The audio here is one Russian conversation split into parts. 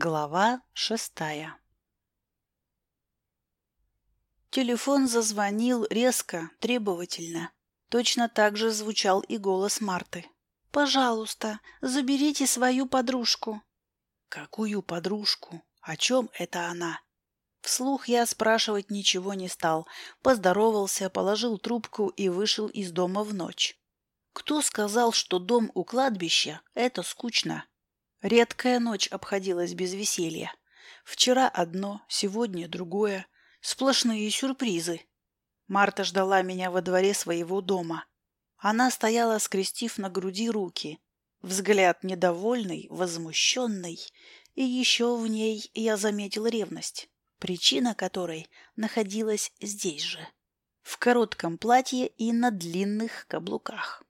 Глава шестая Телефон зазвонил резко, требовательно. Точно так же звучал и голос Марты. «Пожалуйста, заберите свою подружку». «Какую подружку? О чем это она?» Вслух я спрашивать ничего не стал, поздоровался, положил трубку и вышел из дома в ночь. Кто сказал, что дом у кладбища – это скучно? Редкая ночь обходилась без веселья. Вчера одно, сегодня другое. Сплошные сюрпризы. Марта ждала меня во дворе своего дома. Она стояла, скрестив на груди руки. Взгляд недовольный, возмущенный. И еще в ней я заметил ревность, причина которой находилась здесь же. В коротком платье и на длинных каблуках.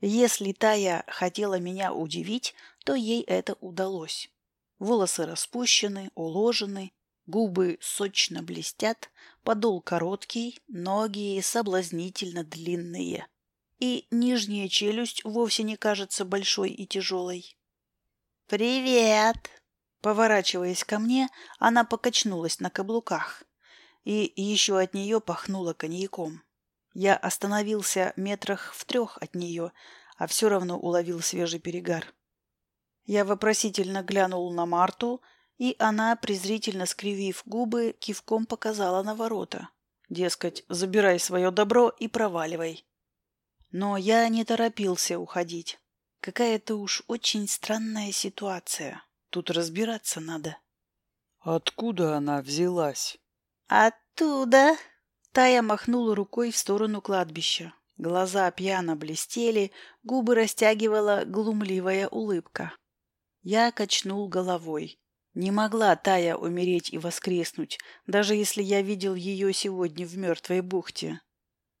Если Тая хотела меня удивить, то ей это удалось. Волосы распущены, уложены, губы сочно блестят, подол короткий, ноги соблазнительно длинные. И нижняя челюсть вовсе не кажется большой и тяжелой. «Привет!» Поворачиваясь ко мне, она покачнулась на каблуках, и еще от нее пахнуло коньяком. Я остановился метрах в трех от нее, а все равно уловил свежий перегар. Я вопросительно глянул на Марту, и она, презрительно скривив губы, кивком показала на ворота. Дескать, забирай свое добро и проваливай. Но я не торопился уходить. Какая-то уж очень странная ситуация. Тут разбираться надо. Откуда она взялась? Оттуда. Тая махнула рукой в сторону кладбища. Глаза пьяно блестели, губы растягивала глумливая улыбка. Я качнул головой. Не могла Тая умереть и воскреснуть, даже если я видел ее сегодня в мертвой бухте.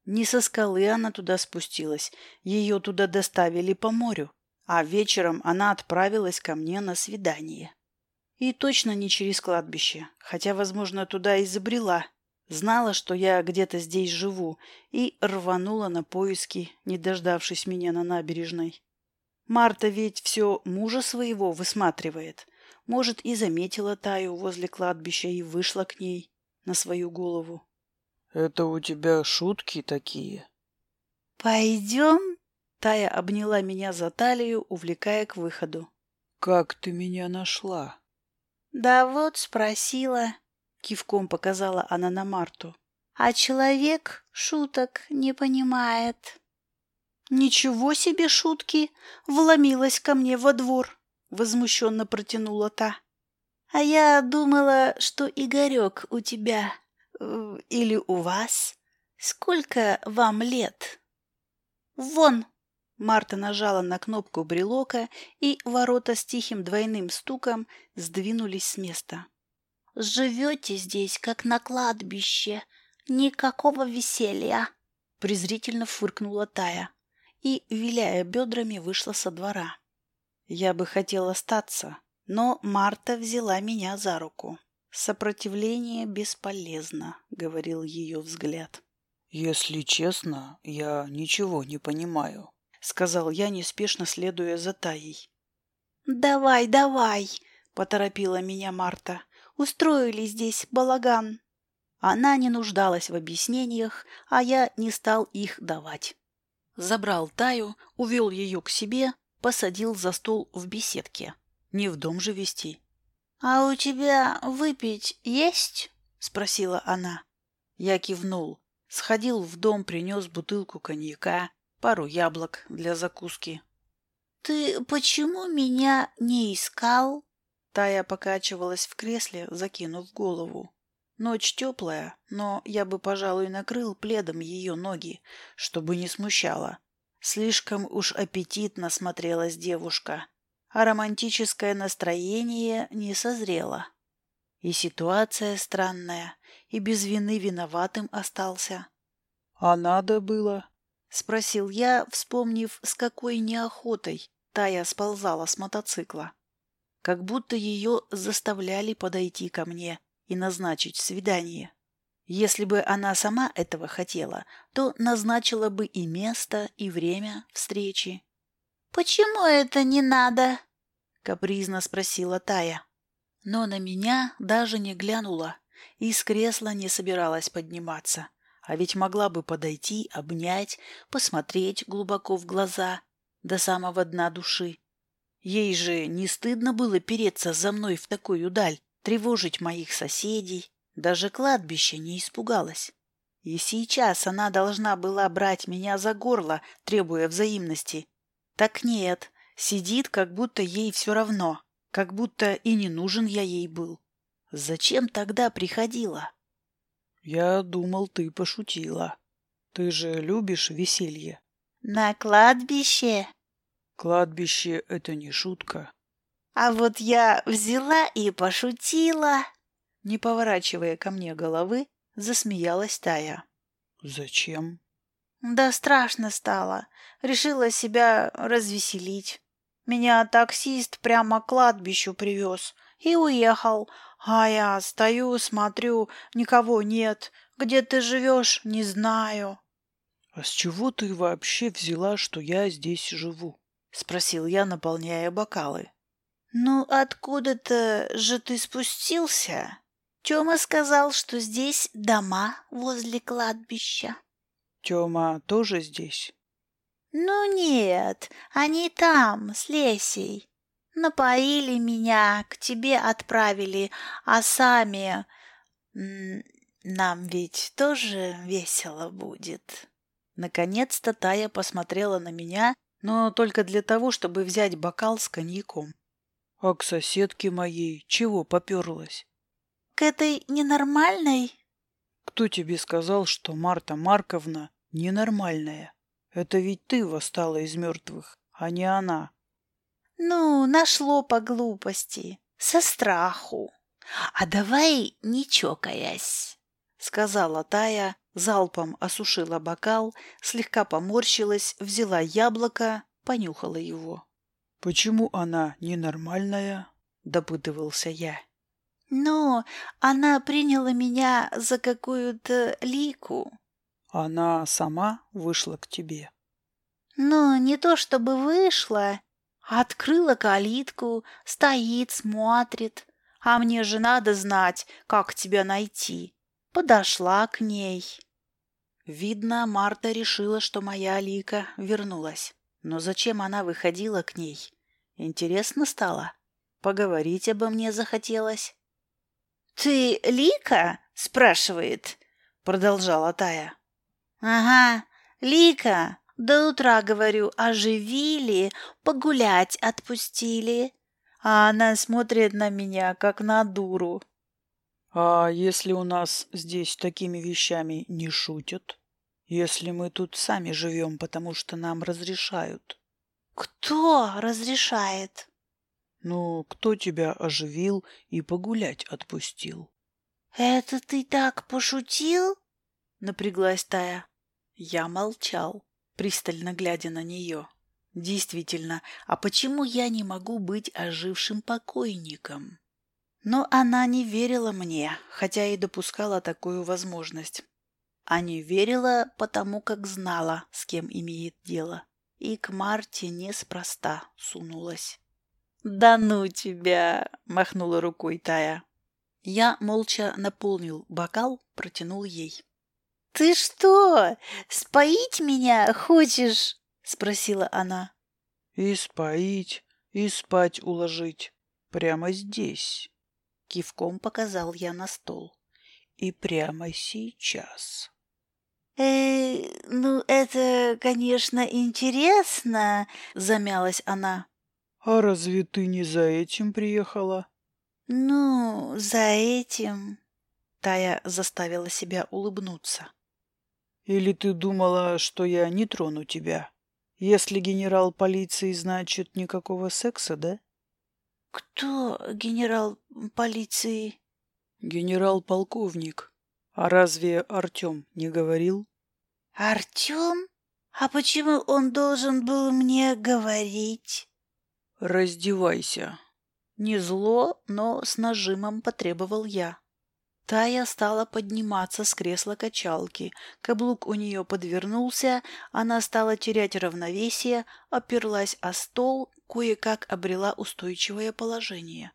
Не со скалы она туда спустилась, ее туда доставили по морю, а вечером она отправилась ко мне на свидание. И точно не через кладбище, хотя, возможно, туда и забрела, Знала, что я где-то здесь живу, и рванула на поиски, не дождавшись меня на набережной. Марта ведь все мужа своего высматривает. Может, и заметила Таю возле кладбища и вышла к ней на свою голову. «Это у тебя шутки такие?» «Пойдем?» Тая обняла меня за талию, увлекая к выходу. «Как ты меня нашла?» «Да вот, спросила. Кивком показала она на Марту. А человек шуток не понимает. Ничего себе шутки! Вломилась ко мне во двор. Возмущенно протянула та. А я думала, что Игорек у тебя э, или у вас. Сколько вам лет? Вон! Марта нажала на кнопку брелока, и ворота с тихим двойным стуком сдвинулись с места. Живете здесь, как на кладбище. Никакого веселья!» Презрительно фыркнула Тая и, виляя бедрами, вышла со двора. Я бы хотел остаться, но Марта взяла меня за руку. «Сопротивление бесполезно», — говорил ее взгляд. «Если честно, я ничего не понимаю», — сказал я, неспешно следуя за Таей. «Давай, давай!» — поторопила меня Марта устроили здесь балаган. Она не нуждалась в объяснениях, а я не стал их давать. Забрал Таю, увел ее к себе, посадил за стол в беседке. Не в дом же вести. — А у тебя выпить есть? — спросила она. Я кивнул. Сходил в дом, принес бутылку коньяка, пару яблок для закуски. — Ты почему меня не искал? Тая покачивалась в кресле, закинув голову. Ночь теплая, но я бы, пожалуй, накрыл пледом ее ноги, чтобы не смущало. Слишком уж аппетитно смотрелась девушка, а романтическое настроение не созрело. И ситуация странная, и без вины виноватым остался. — А надо было? — спросил я, вспомнив, с какой неохотой Тая сползала с мотоцикла как будто ее заставляли подойти ко мне и назначить свидание. Если бы она сама этого хотела, то назначила бы и место, и время встречи. «Почему это не надо?» — капризно спросила Тая. но на меня даже не глянула и с кресла не собиралась подниматься. А ведь могла бы подойти, обнять, посмотреть глубоко в глаза, до самого дна души. Ей же не стыдно было переться за мной в такую даль, тревожить моих соседей, даже кладбище не испугалась. И сейчас она должна была брать меня за горло, требуя взаимности. Так нет, сидит, как будто ей все равно, как будто и не нужен я ей был. Зачем тогда приходила? Я думал, ты пошутила. Ты же любишь веселье. На кладбище? Кладбище — это не шутка. А вот я взяла и пошутила. Не поворачивая ко мне головы, засмеялась Тая. Зачем? Да страшно стало. Решила себя развеселить. Меня таксист прямо к кладбищу привез и уехал, а я стою, смотрю, никого нет. Где ты живешь, не знаю. — А с чего ты вообще взяла, что я здесь живу? — спросил я, наполняя бокалы. — Ну, откуда-то же ты спустился? Тёма сказал, что здесь дома возле кладбища. — Тёма тоже здесь? — Ну нет, они там, с Лесей. Напоили меня, к тебе отправили, а сами... Нам ведь тоже весело будет. Наконец-то Тая посмотрела на меня, но только для того, чтобы взять бокал с коньяком. — А к соседке моей чего поперлась? — К этой ненормальной? — Кто тебе сказал, что Марта Марковна ненормальная? Это ведь ты восстала из мертвых, а не она. — ну, нашло по глупости, со страху. А давай не чокаясь, сказала Тая, залпом осушила бокал, слегка поморщилась, взяла яблоко, понюхала его. Почему она ненормальная? допытывался я. Но она приняла меня за какую-то лику. Она сама вышла к тебе. Ну, не то чтобы вышла, Открыла калитку, стоит, смотрит. А мне же надо знать, как тебя найти. Подошла к ней. Видно, Марта решила, что моя Лика вернулась. Но зачем она выходила к ней? Интересно стало? Поговорить обо мне захотелось. «Ты Лика?» — спрашивает, — продолжала Тая. «Ага, Лика, до утра, говорю, оживили, погулять отпустили. А она смотрит на меня, как на дуру. А если у нас здесь такими вещами не шутят? Если мы тут сами живем, потому что нам разрешают? Кто разрешает? Ну, кто тебя оживил и погулять отпустил? Это ты так пошутил? Напряглась Тая. Я молчал пристально глядя на нее. Действительно, а почему я не могу быть ожившим покойником? Но она не верила мне, хотя и допускала такую возможность. А не верила, потому как знала, с кем имеет дело. И к Марте неспроста сунулась. «Да ну тебя!» — махнула рукой Тая. Я молча наполнил бокал, протянул ей. «Ты что, споить меня хочешь?» — спросила она. «И споить, и спать уложить. Прямо здесь». Кивком показал я на стол. «И прямо сейчас». «Э, ну это, конечно, интересно», — замялась она. «А разве ты не за этим приехала?» «Ну, за этим...» Тая заставила себя улыбнуться. Или ты думала, что я не трону тебя? Если генерал полиции, значит, никакого секса, да? Кто генерал полиции? Генерал-полковник. А разве Артем не говорил? Артем? А почему он должен был мне говорить? Раздевайся. Не зло, но с нажимом потребовал я. Тая стала подниматься с кресла качалки. Каблук у нее подвернулся, она стала терять равновесие, оперлась о стол, кое-как обрела устойчивое положение.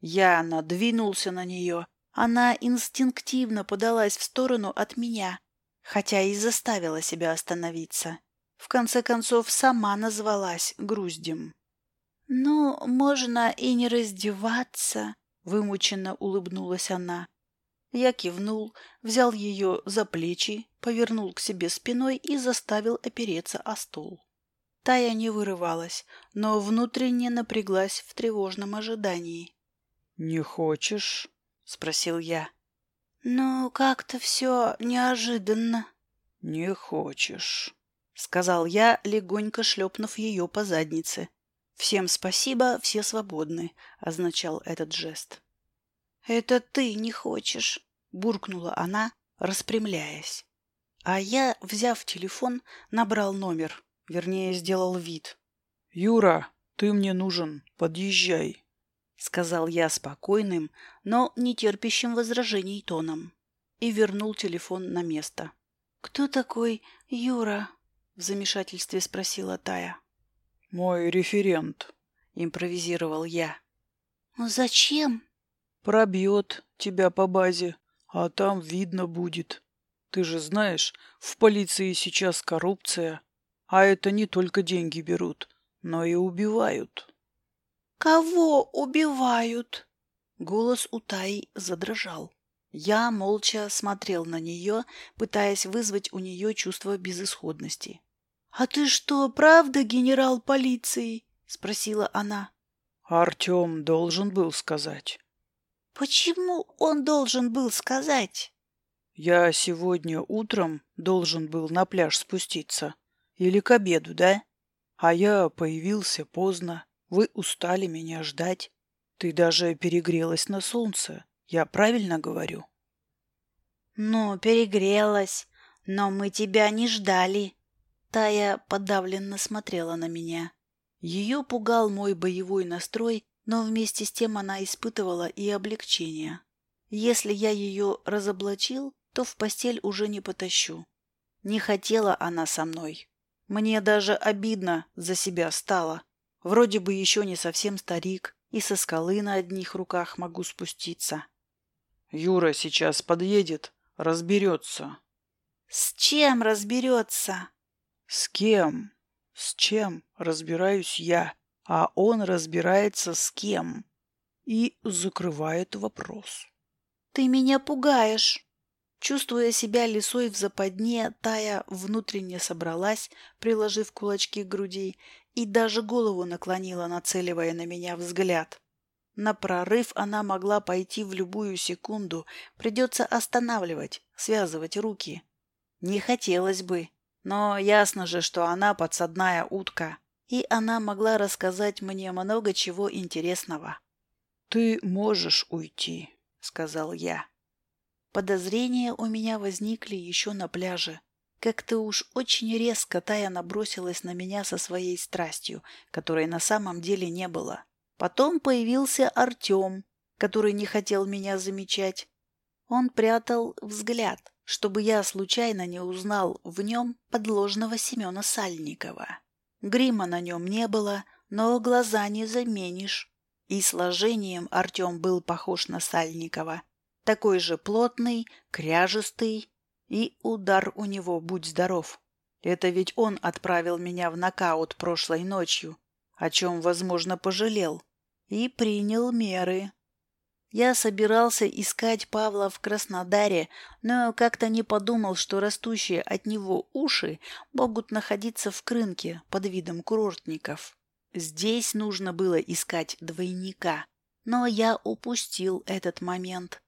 Я надвинулся на нее. Она инстинктивно подалась в сторону от меня, хотя и заставила себя остановиться. В конце концов, сама назвалась груздем. «Ну, можно и не раздеваться», — вымученно улыбнулась она. Я кивнул, взял ее за плечи, повернул к себе спиной и заставил опереться о стол. Тая не вырывалась, но внутренне напряглась в тревожном ожидании. «Не хочешь?» — спросил я. «Ну, как-то все неожиданно». «Не хочешь», — сказал я, легонько шлепнув ее по заднице. «Всем спасибо, все свободны», — означал этот жест. «Это ты не хочешь», — буркнула она, распрямляясь. А я, взяв телефон, набрал номер, вернее, сделал вид. «Юра, ты мне нужен, подъезжай». — сказал я спокойным, но не терпящим возражений тоном, и вернул телефон на место. «Кто такой Юра?» — в замешательстве спросила Тая. «Мой референт», — импровизировал я. «Ну зачем?» «Пробьет тебя по базе, а там видно будет. Ты же знаешь, в полиции сейчас коррупция, а это не только деньги берут, но и убивают». «Кого убивают?» Голос у Таи задрожал. Я молча смотрел на нее, пытаясь вызвать у нее чувство безысходности. «А ты что, правда генерал полиции?» — спросила она. «Артем должен был сказать». «Почему он должен был сказать?» «Я сегодня утром должен был на пляж спуститься. Или к обеду, да? А я появился поздно. Вы устали меня ждать. Ты даже перегрелась на солнце. Я правильно говорю? Ну, перегрелась. Но мы тебя не ждали. Тая подавленно смотрела на меня. Ее пугал мой боевой настрой, но вместе с тем она испытывала и облегчение. Если я ее разоблачил, то в постель уже не потащу. Не хотела она со мной. Мне даже обидно за себя стало. Вроде бы еще не совсем старик, и со скалы на одних руках могу спуститься. Юра сейчас подъедет, разберется. С чем разберется? С кем? С чем разбираюсь я, а он разбирается с кем. И закрывает вопрос. Ты меня пугаешь. Чувствуя себя лисой в западне, Тая внутренне собралась, приложив кулачки к груди, и даже голову наклонила, нацеливая на меня взгляд. На прорыв она могла пойти в любую секунду, придется останавливать, связывать руки. Не хотелось бы, но ясно же, что она подсадная утка, и она могла рассказать мне много чего интересного. «Ты можешь уйти», — сказал я. Подозрения у меня возникли еще на пляже. Как-то уж очень резко Тая набросилась на меня со своей страстью, которой на самом деле не было. Потом появился Артем, который не хотел меня замечать. Он прятал взгляд, чтобы я случайно не узнал в нем подложного Семена Сальникова. Грима на нем не было, но глаза не заменишь. И сложением Артем был похож на Сальникова. Такой же плотный, кряжестый, и удар у него, будь здоров. Это ведь он отправил меня в нокаут прошлой ночью, о чем, возможно, пожалел, и принял меры. Я собирался искать Павла в Краснодаре, но как-то не подумал, что растущие от него уши могут находиться в Крынке под видом курортников. Здесь нужно было искать двойника, но я упустил этот момент.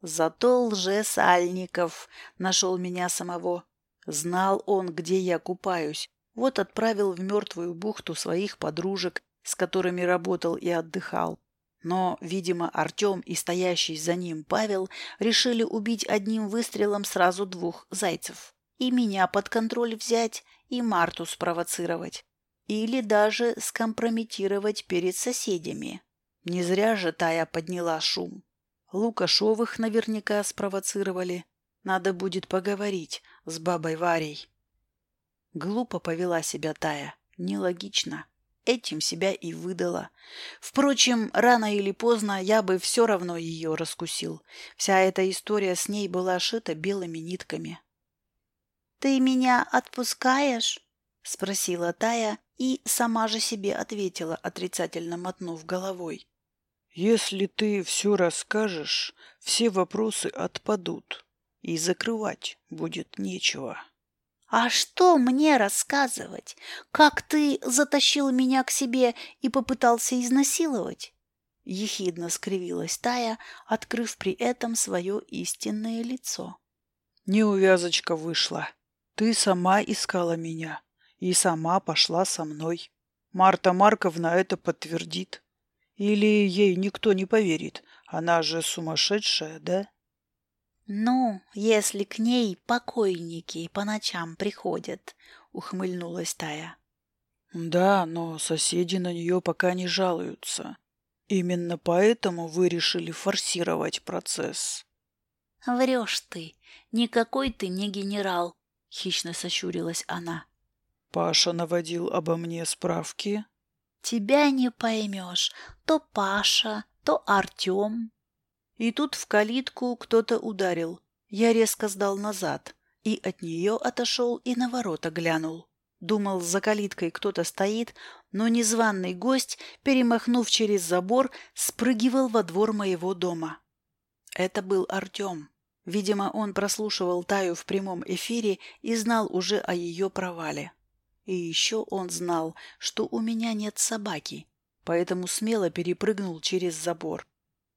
Зато лжесальников нашел меня самого. Знал он, где я купаюсь. Вот отправил в мертвую бухту своих подружек, с которыми работал и отдыхал. Но, видимо, Артем и стоящий за ним Павел решили убить одним выстрелом сразу двух зайцев. И меня под контроль взять, и Марту спровоцировать. Или даже скомпрометировать перед соседями. Не зря же Тая подняла шум. Лукашовых наверняка спровоцировали. Надо будет поговорить с бабой Варей. Глупо повела себя Тая. Нелогично. этим себя и выдала. Впрочем, рано или поздно я бы все равно ее раскусил. Вся эта история с ней была шита белыми нитками. «Ты меня отпускаешь?» — спросила Тая и сама же себе ответила, отрицательно мотнув головой. «Если ты все расскажешь, все вопросы отпадут, и закрывать будет нечего». «А что мне рассказывать? Как ты затащил меня к себе и попытался изнасиловать?» Ехидно скривилась Тая, открыв при этом свое истинное лицо. «Неувязочка вышла. Ты сама искала меня и сама пошла со мной. Марта Марковна это подтвердит. Или ей никто не поверит? Она же сумасшедшая, да?» «Ну, если к ней покойники по ночам приходят», — ухмыльнулась Тая. «Да, но соседи на нее пока не жалуются. Именно поэтому вы решили форсировать процесс». «Врешь ты. Никакой ты не генерал», — хищно сощурилась она. «Паша наводил обо мне справки?» «Тебя не поймешь. То Паша, то Артем». И тут в калитку кто-то ударил. Я резко сдал назад и от нее отошел и на ворота глянул. Думал, за калиткой кто-то стоит, но незваный гость, перемахнув через забор, спрыгивал во двор моего дома. Это был Артем. Видимо, он прослушивал Таю в прямом эфире и знал уже о ее провале. И еще он знал, что у меня нет собаки, поэтому смело перепрыгнул через забор.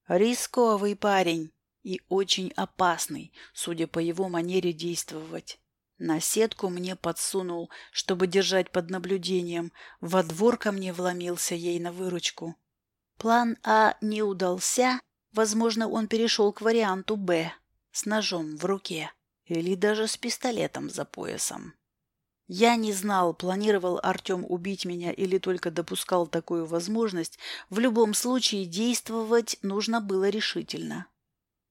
Рисковый парень и очень опасный, судя по его манере действовать. На сетку мне подсунул, чтобы держать под наблюдением. Во двор ко мне вломился ей на выручку. План А не удался. Возможно, он перешел к варианту Б с ножом в руке или даже с пистолетом за поясом. Я не знал, планировал Артем убить меня или только допускал такую возможность. В любом случае действовать нужно было решительно.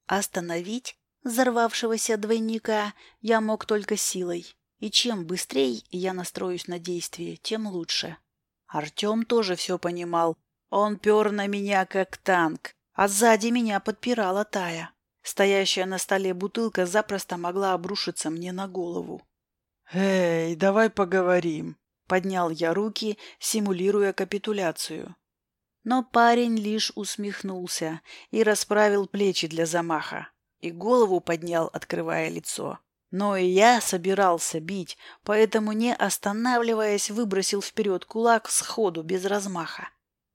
Остановить взорвавшегося двойника я мог только силой. И чем быстрее я настроюсь на действие, тем лучше. Артем тоже все понимал. Он пер на меня, как танк, а сзади меня подпирала Тая. Стоящая на столе бутылка запросто могла обрушиться мне на голову. «Эй, давай поговорим!» Поднял я руки, симулируя капитуляцию. Но парень лишь усмехнулся и расправил плечи для замаха, и голову поднял, открывая лицо. Но и я собирался бить, поэтому, не останавливаясь, выбросил вперед кулак сходу, без размаха.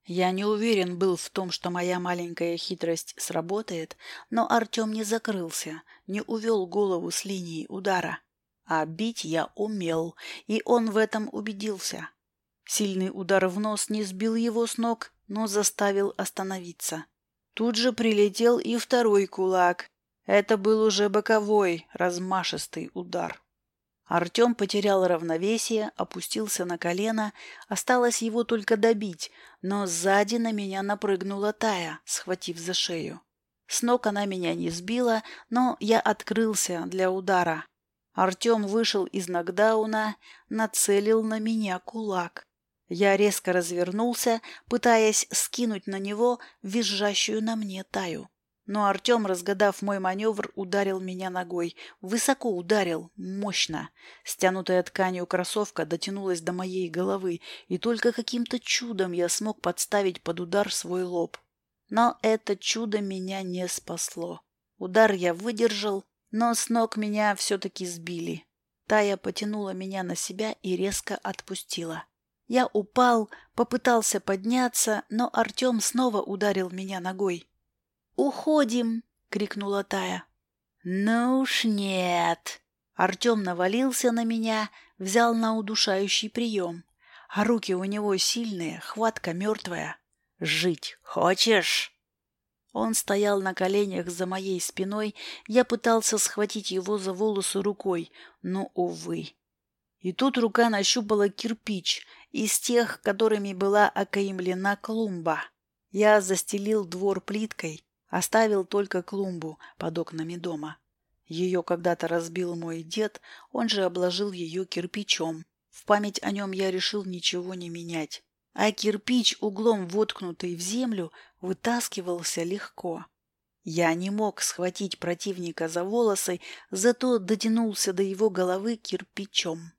Я не уверен был в том, что моя маленькая хитрость сработает, но Артем не закрылся, не увел голову с линии удара. А бить я умел, и он в этом убедился. Сильный удар в нос не сбил его с ног, но заставил остановиться. Тут же прилетел и второй кулак. Это был уже боковой, размашистый удар. Артем потерял равновесие, опустился на колено, осталось его только добить, но сзади на меня напрыгнула Тая, схватив за шею. С ног она меня не сбила, но я открылся для удара. Артем вышел из нокдауна, нацелил на меня кулак. Я резко развернулся, пытаясь скинуть на него визжащую на мне таю. Но Артем, разгадав мой маневр, ударил меня ногой. Высоко ударил, мощно. Стянутая тканью кроссовка дотянулась до моей головы, и только каким-то чудом я смог подставить под удар свой лоб. Но это чудо меня не спасло. Удар я выдержал, но с ног меня все-таки сбили. Тая потянула меня на себя и резко отпустила. Я упал, попытался подняться, но Артем снова ударил меня ногой. «Уходим!» — крикнула Тая. «Ну уж нет!» Артем навалился на меня, взял на удушающий прием. А руки у него сильные, хватка мертвая. «Жить хочешь?» Он стоял на коленях за моей спиной, я пытался схватить его за волосы рукой, но, увы. И тут рука нащупала кирпич из тех, которыми была окаемлена клумба. Я застелил двор плиткой, оставил только клумбу под окнами дома. Ее когда-то разбил мой дед, он же обложил ее кирпичом. В память о нем я решил ничего не менять. а кирпич, углом воткнутый в землю, вытаскивался легко. Я не мог схватить противника за волосы, зато дотянулся до его головы кирпичом.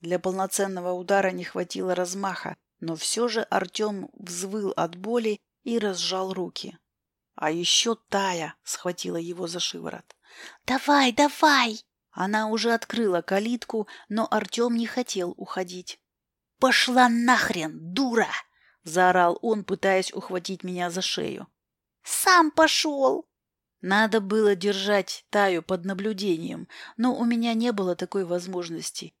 Для полноценного удара не хватило размаха, но все же Артем взвыл от боли и разжал руки. А еще Тая схватила его за шиворот. «Давай, давай!» Она уже открыла калитку, но Артем не хотел уходить. «Пошла нахрен, дура!» — заорал он, пытаясь ухватить меня за шею. «Сам пошел!» Надо было держать Таю под наблюдением, но у меня не было такой возможности.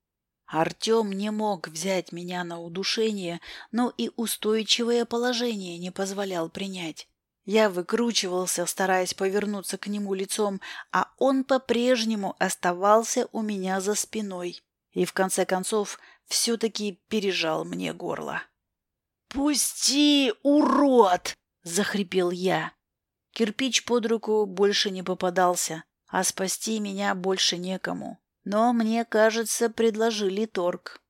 Артем не мог взять меня на удушение, но и устойчивое положение не позволял принять. Я выкручивался, стараясь повернуться к нему лицом, а он по-прежнему оставался у меня за спиной и, в конце концов, все-таки пережал мне горло. «Пусти, урод!» — захрипел я. Кирпич под руку больше не попадался, а спасти меня больше некому. Но мне, кажется, предложили торг.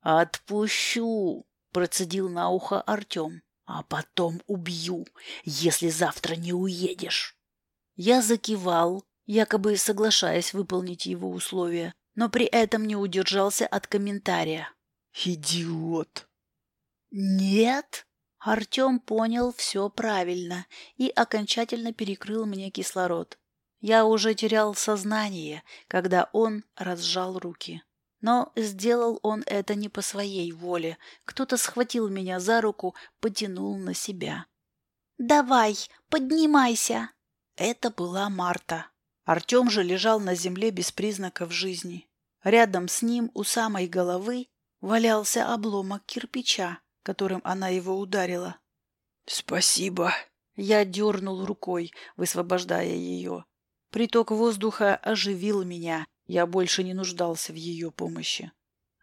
«Отпущу!» — процедил на ухо Артем а потом убью, если завтра не уедешь. Я закивал, якобы соглашаясь выполнить его условия, но при этом не удержался от комментария. «Идиот!» «Нет!» Артем понял все правильно и окончательно перекрыл мне кислород. Я уже терял сознание, когда он разжал руки. Но сделал он это не по своей воле. Кто-то схватил меня за руку, потянул на себя. «Давай, поднимайся!» Это была Марта. Артем же лежал на земле без признаков жизни. Рядом с ним, у самой головы, валялся обломок кирпича, которым она его ударила. «Спасибо!» Я дернул рукой, высвобождая ее. Приток воздуха оживил меня, я больше не нуждался в ее помощи.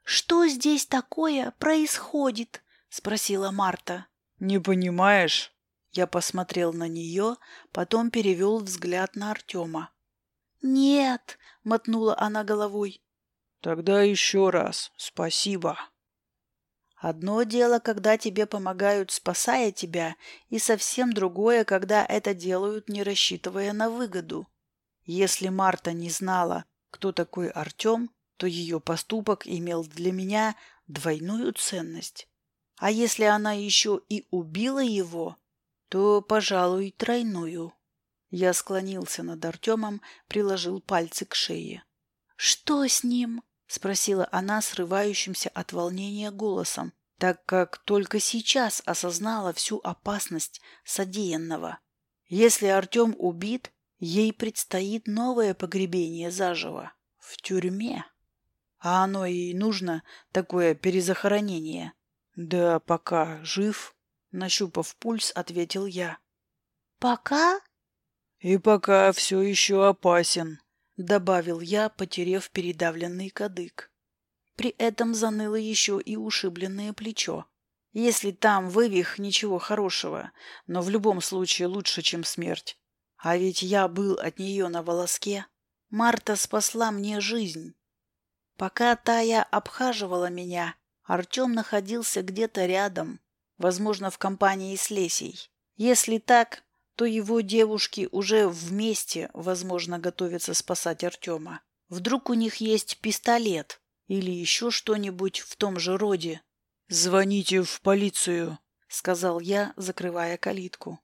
«Что здесь такое происходит?» — спросила Марта. «Не понимаешь?» Я посмотрел на нее, потом перевел взгляд на Артема. «Нет», — мотнула она головой. «Тогда еще раз спасибо». Одно дело, когда тебе помогают, спасая тебя, и совсем другое, когда это делают, не рассчитывая на выгоду. Если Марта не знала, кто такой Артем, то ее поступок имел для меня двойную ценность. А если она еще и убила его, то, пожалуй, тройную. Я склонился над Артемом, приложил пальцы к шее. «Что с ним?» — спросила она срывающимся от волнения голосом, так как только сейчас осознала всю опасность содеянного. Если Артем убит, Ей предстоит новое погребение заживо. В тюрьме. А оно ей нужно, такое перезахоронение. Да пока жив, нащупав пульс, ответил я. Пока? И пока все еще опасен, добавил я, потерев передавленный кадык. При этом заныло еще и ушибленное плечо. Если там вывих, ничего хорошего, но в любом случае лучше, чем смерть. А ведь я был от нее на волоске. Марта спасла мне жизнь. Пока Тая обхаживала меня, Артем находился где-то рядом, возможно, в компании с Лесей. Если так, то его девушки уже вместе, возможно, готовятся спасать Артема. Вдруг у них есть пистолет или еще что-нибудь в том же роде. «Звоните в полицию», — сказал я, закрывая калитку.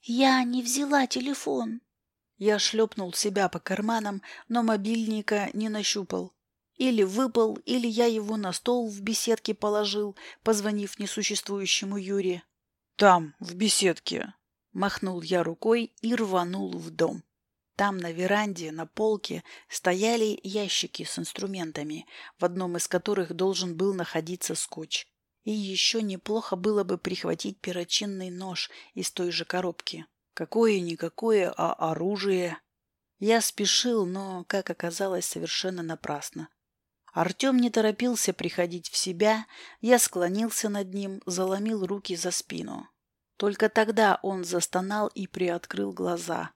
«Я не взяла телефон». Я шлепнул себя по карманам, но мобильника не нащупал. Или выпал, или я его на стол в беседке положил, позвонив несуществующему Юре. «Там, в беседке». Махнул я рукой и рванул в дом. Там на веранде, на полке, стояли ящики с инструментами, в одном из которых должен был находиться скотч. И еще неплохо было бы прихватить перочинный нож из той же коробки. Какое-никакое, а оружие. Я спешил, но, как оказалось, совершенно напрасно. Артем не торопился приходить в себя, я склонился над ним, заломил руки за спину. Только тогда он застонал и приоткрыл глаза.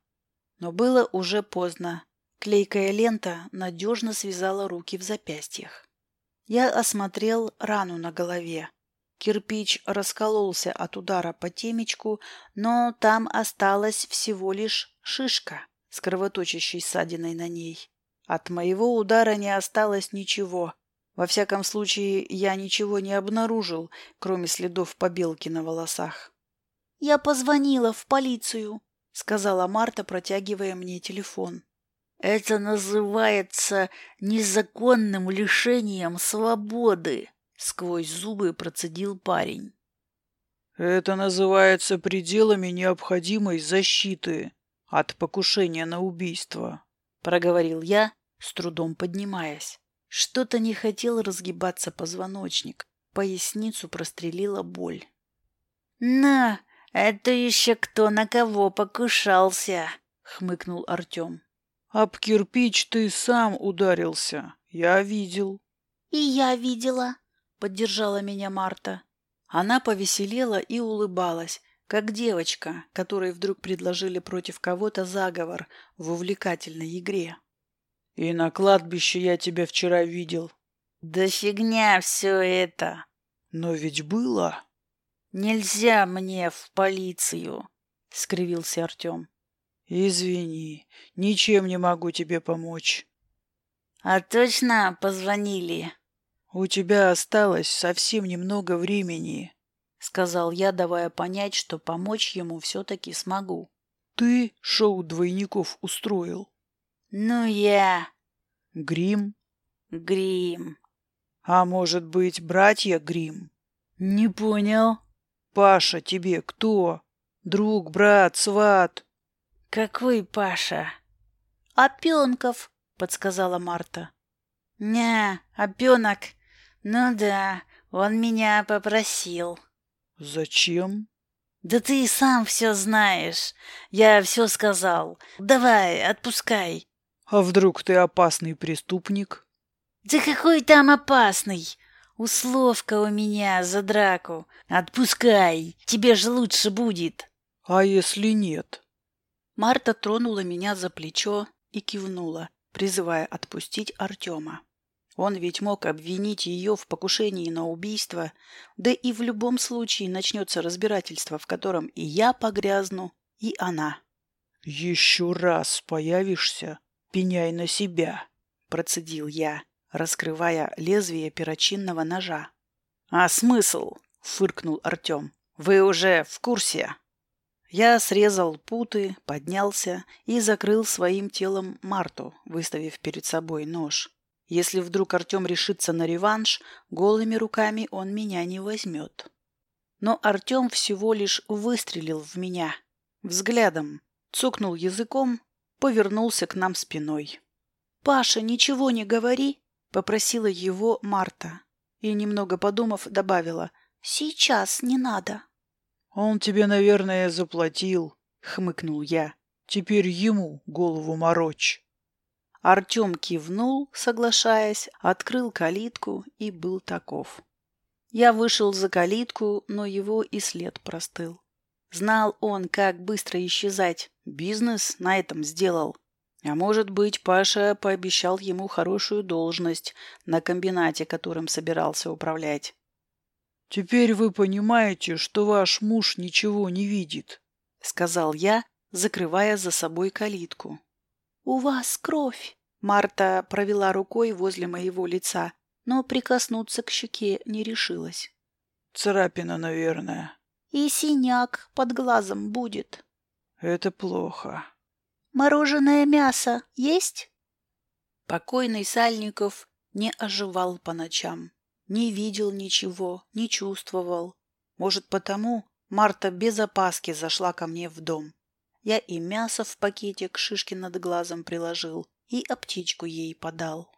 Но было уже поздно. Клейкая лента надежно связала руки в запястьях. Я осмотрел рану на голове. Кирпич раскололся от удара по темечку, но там осталась всего лишь шишка с кровоточащей ссадиной на ней. От моего удара не осталось ничего. Во всяком случае, я ничего не обнаружил, кроме следов побелки на волосах. «Я позвонила в полицию», — сказала Марта, протягивая мне телефон. «Это называется незаконным лишением свободы», — сквозь зубы процедил парень. «Это называется пределами необходимой защиты от покушения на убийство», — проговорил я, с трудом поднимаясь. Что-то не хотел разгибаться позвоночник. Поясницу прострелила боль. «На, это еще кто на кого покушался!» — хмыкнул Артем. «Об кирпич ты сам ударился. Я видел». «И я видела», — поддержала меня Марта. Она повеселела и улыбалась, как девочка, которой вдруг предложили против кого-то заговор в увлекательной игре. И на кладбище я тебя вчера видел. Да фигня все это. Но ведь было. Нельзя мне в полицию, скривился Артем. Извини, ничем не могу тебе помочь. А точно позвонили? У тебя осталось совсем немного времени, сказал я, давая понять, что помочь ему все-таки смогу. Ты шоу двойников устроил. Ну я. Грим? Грим. А может быть, братья Грим? Не понял. Паша тебе кто? Друг, брат, сват? Какой Паша? Опенков, подсказала Марта. Не, опенок. Ну да, он меня попросил. Зачем? Да ты и сам все знаешь. Я все сказал. Давай, отпускай. А вдруг ты опасный преступник? Да какой там опасный? Условка у меня за драку. Отпускай, тебе же лучше будет. А если нет? Марта тронула меня за плечо и кивнула, призывая отпустить Артема. Он ведь мог обвинить ее в покушении на убийство, да и в любом случае начнется разбирательство, в котором и я погрязну, и она. «Еще раз появишься, пеняй на себя», — процедил я, раскрывая лезвие перочинного ножа. «А смысл?» — фыркнул Артем. «Вы уже в курсе?» Я срезал путы, поднялся и закрыл своим телом Марту, выставив перед собой нож. Если вдруг Артем решится на реванш, голыми руками он меня не возьмет. Но Артем всего лишь выстрелил в меня. Взглядом, цокнул языком, повернулся к нам спиной. «Паша, ничего не говори!» — попросила его Марта. И, немного подумав, добавила. «Сейчас не надо». «Он тебе, наверное, заплатил», — хмыкнул я. «Теперь ему голову морочь». Артем кивнул, соглашаясь, открыл калитку и был таков. Я вышел за калитку, но его и след простыл. Знал он, как быстро исчезать. Бизнес на этом сделал. А может быть, Паша пообещал ему хорошую должность на комбинате, которым собирался управлять. «Теперь вы понимаете, что ваш муж ничего не видит», — сказал я, закрывая за собой калитку. «У вас кровь!» Марта провела рукой возле моего лица, но прикоснуться к щеке не решилась. «Царапина, наверное». «И синяк под глазом будет». «Это плохо». «Мороженое мясо есть?» Покойный Сальников не оживал по ночам, не видел ничего, не чувствовал. Может, потому Марта без опаски зашла ко мне в дом. Я и мясо в пакете к шишке над глазом приложил, и аптечку ей подал.